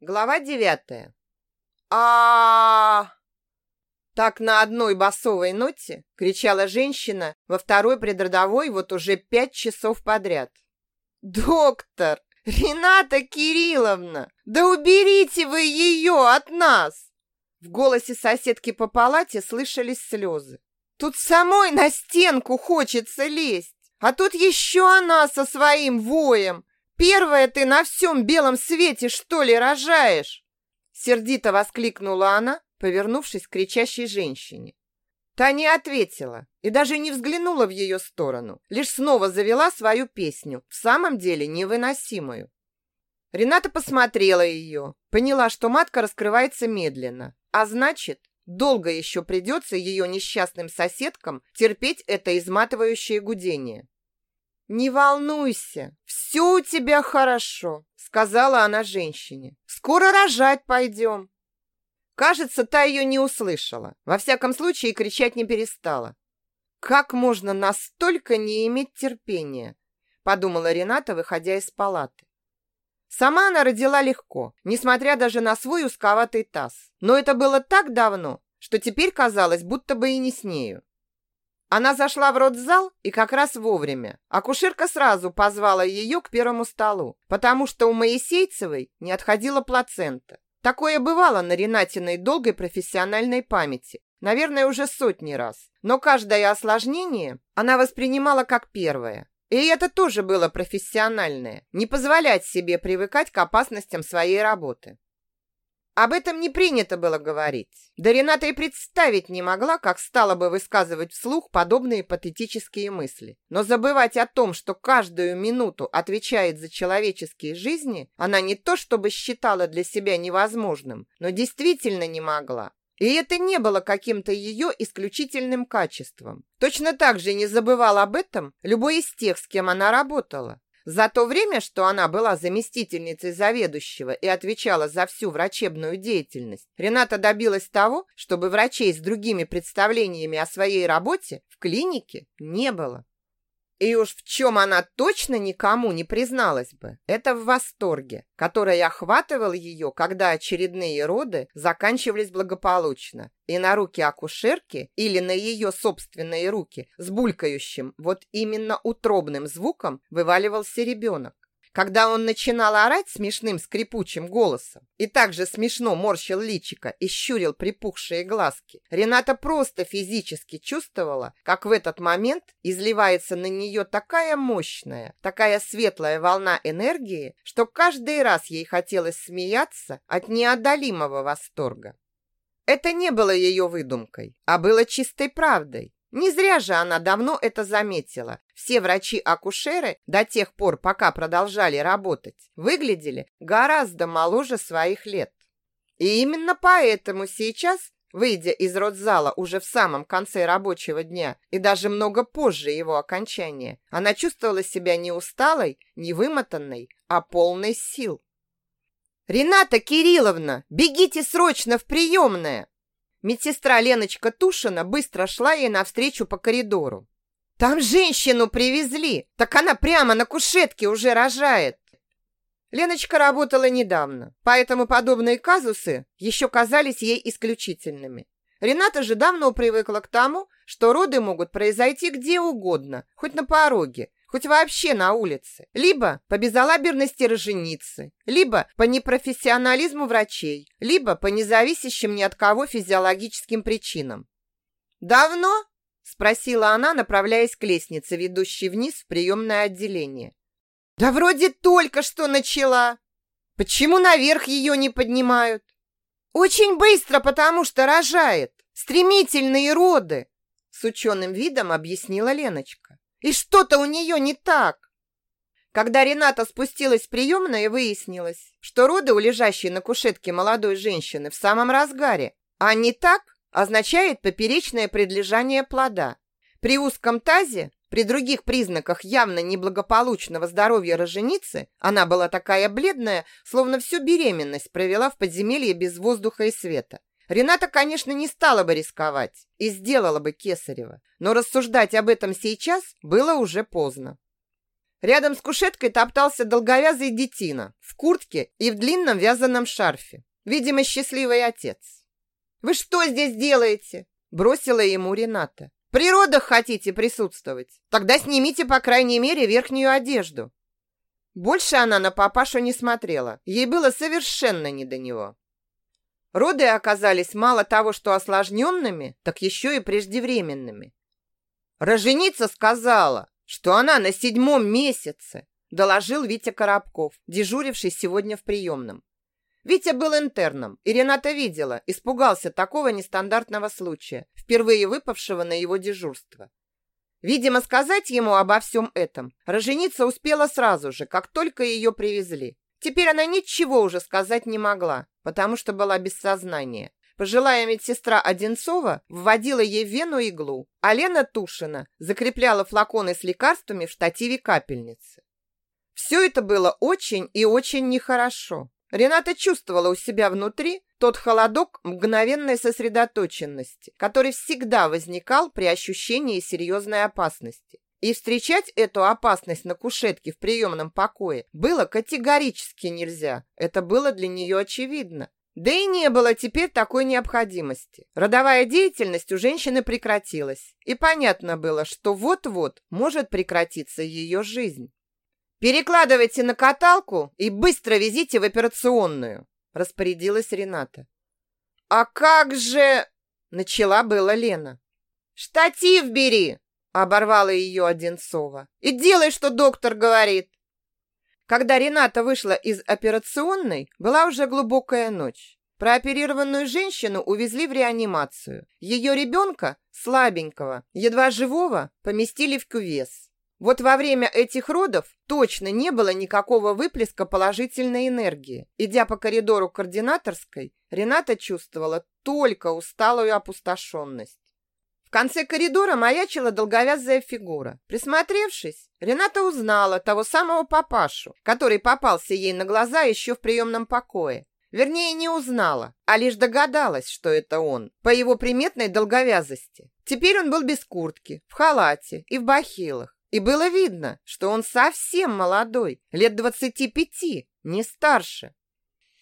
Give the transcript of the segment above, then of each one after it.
Глава девятая. а Так на одной басовой ноте кричала женщина во второй предродовой вот уже пять часов подряд. «Доктор! Рената Кирилловна! Да уберите вы ее от нас!» В голосе соседки по палате слышались слезы. «Тут самой на стенку хочется лезть, а тут еще она со своим воем. Первая ты на всем белом свете, что ли, рожаешь?» Сердито воскликнула она, повернувшись к кричащей женщине. Та не ответила и даже не взглянула в ее сторону, лишь снова завела свою песню, в самом деле невыносимую. Рената посмотрела ее, поняла, что матка раскрывается медленно, а значит, долго еще придется ее несчастным соседкам терпеть это изматывающее гудение. «Не волнуйся, все у тебя хорошо», — сказала она женщине. «Скоро рожать пойдем». Кажется, та ее не услышала. Во всяком случае, кричать не перестала. «Как можно настолько не иметь терпения?» — подумала Рената, выходя из палаты. Сама она родила легко, несмотря даже на свой узковатый таз. Но это было так давно, что теперь казалось, будто бы и не с нею. Она зашла в родзал и как раз вовремя. Акушерка сразу позвала ее к первому столу, потому что у Моисейцевой не отходила плацента. Такое бывало на Ренатиной долгой профессиональной памяти, наверное, уже сотни раз. Но каждое осложнение она воспринимала как первое. И это тоже было профессиональное, не позволять себе привыкать к опасностям своей работы. Об этом не принято было говорить. Да Рената и представить не могла, как стала бы высказывать вслух подобные патетические мысли. Но забывать о том, что каждую минуту отвечает за человеческие жизни, она не то чтобы считала для себя невозможным, но действительно не могла. И это не было каким-то ее исключительным качеством. Точно так же не забывал об этом любой из тех, с кем она работала. За то время, что она была заместительницей заведующего и отвечала за всю врачебную деятельность, Рената добилась того, чтобы врачей с другими представлениями о своей работе в клинике не было. И уж в чем она точно никому не призналась бы, это в восторге, который охватывал ее, когда очередные роды заканчивались благополучно, и на руки акушерки или на ее собственные руки с булькающим, вот именно утробным звуком вываливался ребенок. Когда он начинал орать смешным скрипучим голосом и также смешно морщил личико и щурил припухшие глазки, Рената просто физически чувствовала, как в этот момент изливается на нее такая мощная, такая светлая волна энергии, что каждый раз ей хотелось смеяться от неодолимого восторга. Это не было ее выдумкой, а было чистой правдой. Не зря же она давно это заметила. Все врачи-акушеры до тех пор, пока продолжали работать, выглядели гораздо моложе своих лет. И именно поэтому сейчас, выйдя из родзала уже в самом конце рабочего дня и даже много позже его окончания, она чувствовала себя не усталой, не вымотанной, а полной сил. «Рената Кирилловна, бегите срочно в приемное!» Медсестра Леночка Тушина быстро шла ей навстречу по коридору. «Там женщину привезли! Так она прямо на кушетке уже рожает!» Леночка работала недавно, поэтому подобные казусы еще казались ей исключительными. Рената же давно привыкла к тому, что роды могут произойти где угодно, хоть на пороге, хоть вообще на улице, либо по безалаберности роженицы, либо по непрофессионализму врачей, либо по независящим ни от кого физиологическим причинам. «Давно?» – спросила она, направляясь к лестнице, ведущей вниз в приемное отделение. «Да вроде только что начала. Почему наверх ее не поднимают?» «Очень быстро, потому что рожает. Стремительные роды!» С ученым видом объяснила Леночка. И что-то у нее не так. Когда Рената спустилась в приемную, выяснилось, что роды у лежащей на кушетке молодой женщины в самом разгаре, а не так означает поперечное предлежание плода. При узком тазе, при других признаках явно неблагополучного здоровья роженицы, она была такая бледная, словно всю беременность провела в подземелье без воздуха и света. Рената, конечно, не стала бы рисковать и сделала бы Кесарева, но рассуждать об этом сейчас было уже поздно. Рядом с кушеткой топтался долговязый детина в куртке и в длинном вязаном шарфе. Видимо, счастливый отец. «Вы что здесь делаете?» Бросила ему Рената. «При родах хотите присутствовать? Тогда снимите, по крайней мере, верхнюю одежду». Больше она на папашу не смотрела. Ей было совершенно не до него. Роды оказались мало того, что осложненными, так еще и преждевременными. Роженица сказала, что она на седьмом месяце, доложил Витя Коробков, дежуривший сегодня в приемном. Витя был интерном, и Рената видела, испугался такого нестандартного случая, впервые выпавшего на его дежурство. Видимо, сказать ему обо всем этом роженица успела сразу же, как только ее привезли. Теперь она ничего уже сказать не могла, потому что была без сознания. Пожилая медсестра Одинцова вводила ей в вену иглу, а Лена Тушина закрепляла флаконы с лекарствами в штативе капельницы. Все это было очень и очень нехорошо. Рената чувствовала у себя внутри тот холодок мгновенной сосредоточенности, который всегда возникал при ощущении серьезной опасности. И встречать эту опасность на кушетке в приемном покое было категорически нельзя. Это было для нее очевидно. Да и не было теперь такой необходимости. Родовая деятельность у женщины прекратилась, и понятно было, что вот-вот может прекратиться ее жизнь. «Перекладывайте на каталку и быстро везите в операционную», распорядилась Рената. «А как же...» начала была Лена. «Штатив бери!» Оборвала ее Одинцова. «И делай, что доктор говорит!» Когда Рената вышла из операционной, была уже глубокая ночь. Прооперированную женщину увезли в реанимацию. Ее ребенка, слабенького, едва живого, поместили в кювес. Вот во время этих родов точно не было никакого выплеска положительной энергии. Идя по коридору координаторской, Рената чувствовала только усталую опустошенность. В конце коридора маячила долговязая фигура. Присмотревшись, Рената узнала того самого папашу, который попался ей на глаза еще в приемном покое. Вернее, не узнала, а лишь догадалась, что это он, по его приметной долговязости. Теперь он был без куртки, в халате и в бахилах. И было видно, что он совсем молодой, лет двадцати пяти, не старше.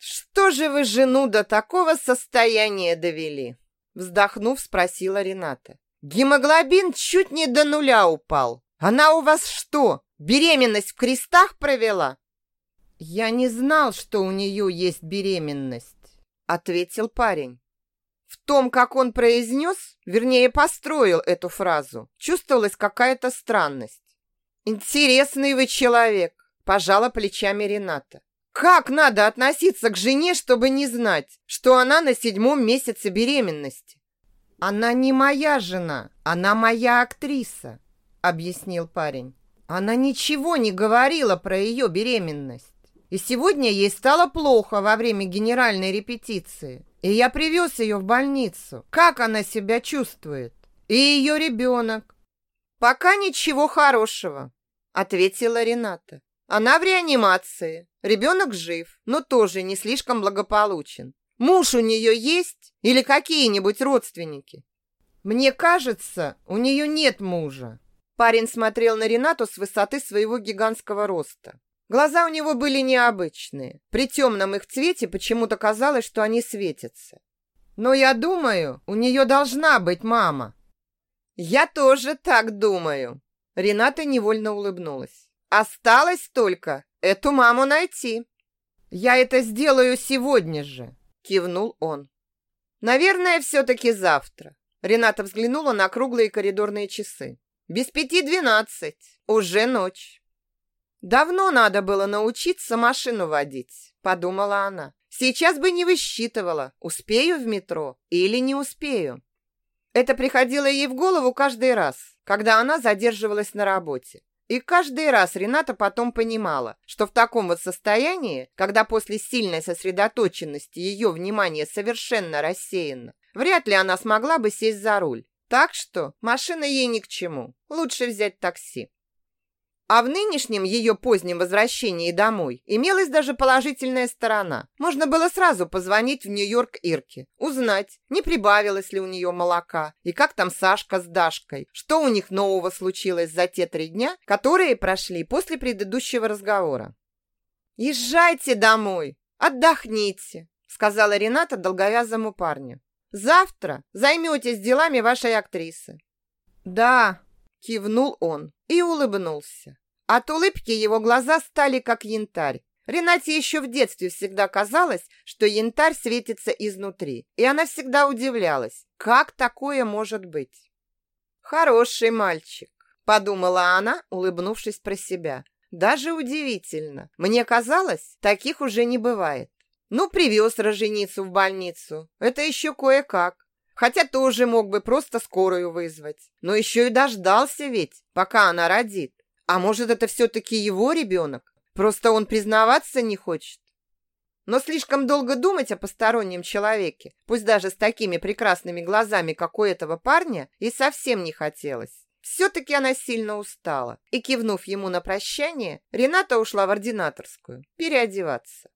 «Что же вы жену до такого состояния довели?» Вздохнув, спросила Рената. Гемоглобин чуть не до нуля упал. Она у вас что, беременность в крестах провела? Я не знал, что у нее есть беременность, ответил парень. В том, как он произнес, вернее, построил эту фразу, чувствовалась какая-то странность. «Интересный вы человек», – пожала плечами Рената. Как надо относиться к жене, чтобы не знать, что она на седьмом месяце беременности? Она не моя жена, она моя актриса, объяснил парень. Она ничего не говорила про ее беременность. И сегодня ей стало плохо во время генеральной репетиции. И я привез ее в больницу. Как она себя чувствует? И ее ребенок. Пока ничего хорошего, ответила Рената. Она в реанимации. Ребенок жив, но тоже не слишком благополучен. Муж у нее есть или какие-нибудь родственники? Мне кажется, у нее нет мужа. Парень смотрел на Ренату с высоты своего гигантского роста. Глаза у него были необычные. При темном их цвете почему-то казалось, что они светятся. Но я думаю, у нее должна быть мама. Я тоже так думаю. Рената невольно улыбнулась. Осталось только эту маму найти. Я это сделаю сегодня же, кивнул он. Наверное, все-таки завтра. Рената взглянула на круглые коридорные часы. Без пяти двенадцать. Уже ночь. Давно надо было научиться машину водить, подумала она. Сейчас бы не высчитывала, успею в метро или не успею. Это приходило ей в голову каждый раз, когда она задерживалась на работе. И каждый раз Рената потом понимала, что в таком вот состоянии, когда после сильной сосредоточенности ее внимание совершенно рассеяно, вряд ли она смогла бы сесть за руль. Так что машина ей ни к чему. Лучше взять такси. А в нынешнем ее позднем возвращении домой имелась даже положительная сторона. Можно было сразу позвонить в Нью-Йорк Ирке, узнать, не прибавилось ли у нее молока, и как там Сашка с Дашкой, что у них нового случилось за те три дня, которые прошли после предыдущего разговора. «Езжайте домой, отдохните», сказала Рената долговязому парню. «Завтра займетесь делами вашей актрисы». «Да», кивнул он и улыбнулся. От улыбки его глаза стали как янтарь. Ренате еще в детстве всегда казалось, что янтарь светится изнутри, и она всегда удивлялась, как такое может быть. «Хороший мальчик», — подумала она, улыбнувшись про себя. «Даже удивительно. Мне казалось, таких уже не бывает. Ну, привез роженицу в больницу. Это еще кое-как. Хотя тоже мог бы просто скорую вызвать. Но еще и дождался ведь, пока она родит. А может, это все-таки его ребенок? Просто он признаваться не хочет. Но слишком долго думать о постороннем человеке, пусть даже с такими прекрасными глазами, как у этого парня, и совсем не хотелось. Все-таки она сильно устала. И, кивнув ему на прощание, Рената ушла в ординаторскую переодеваться.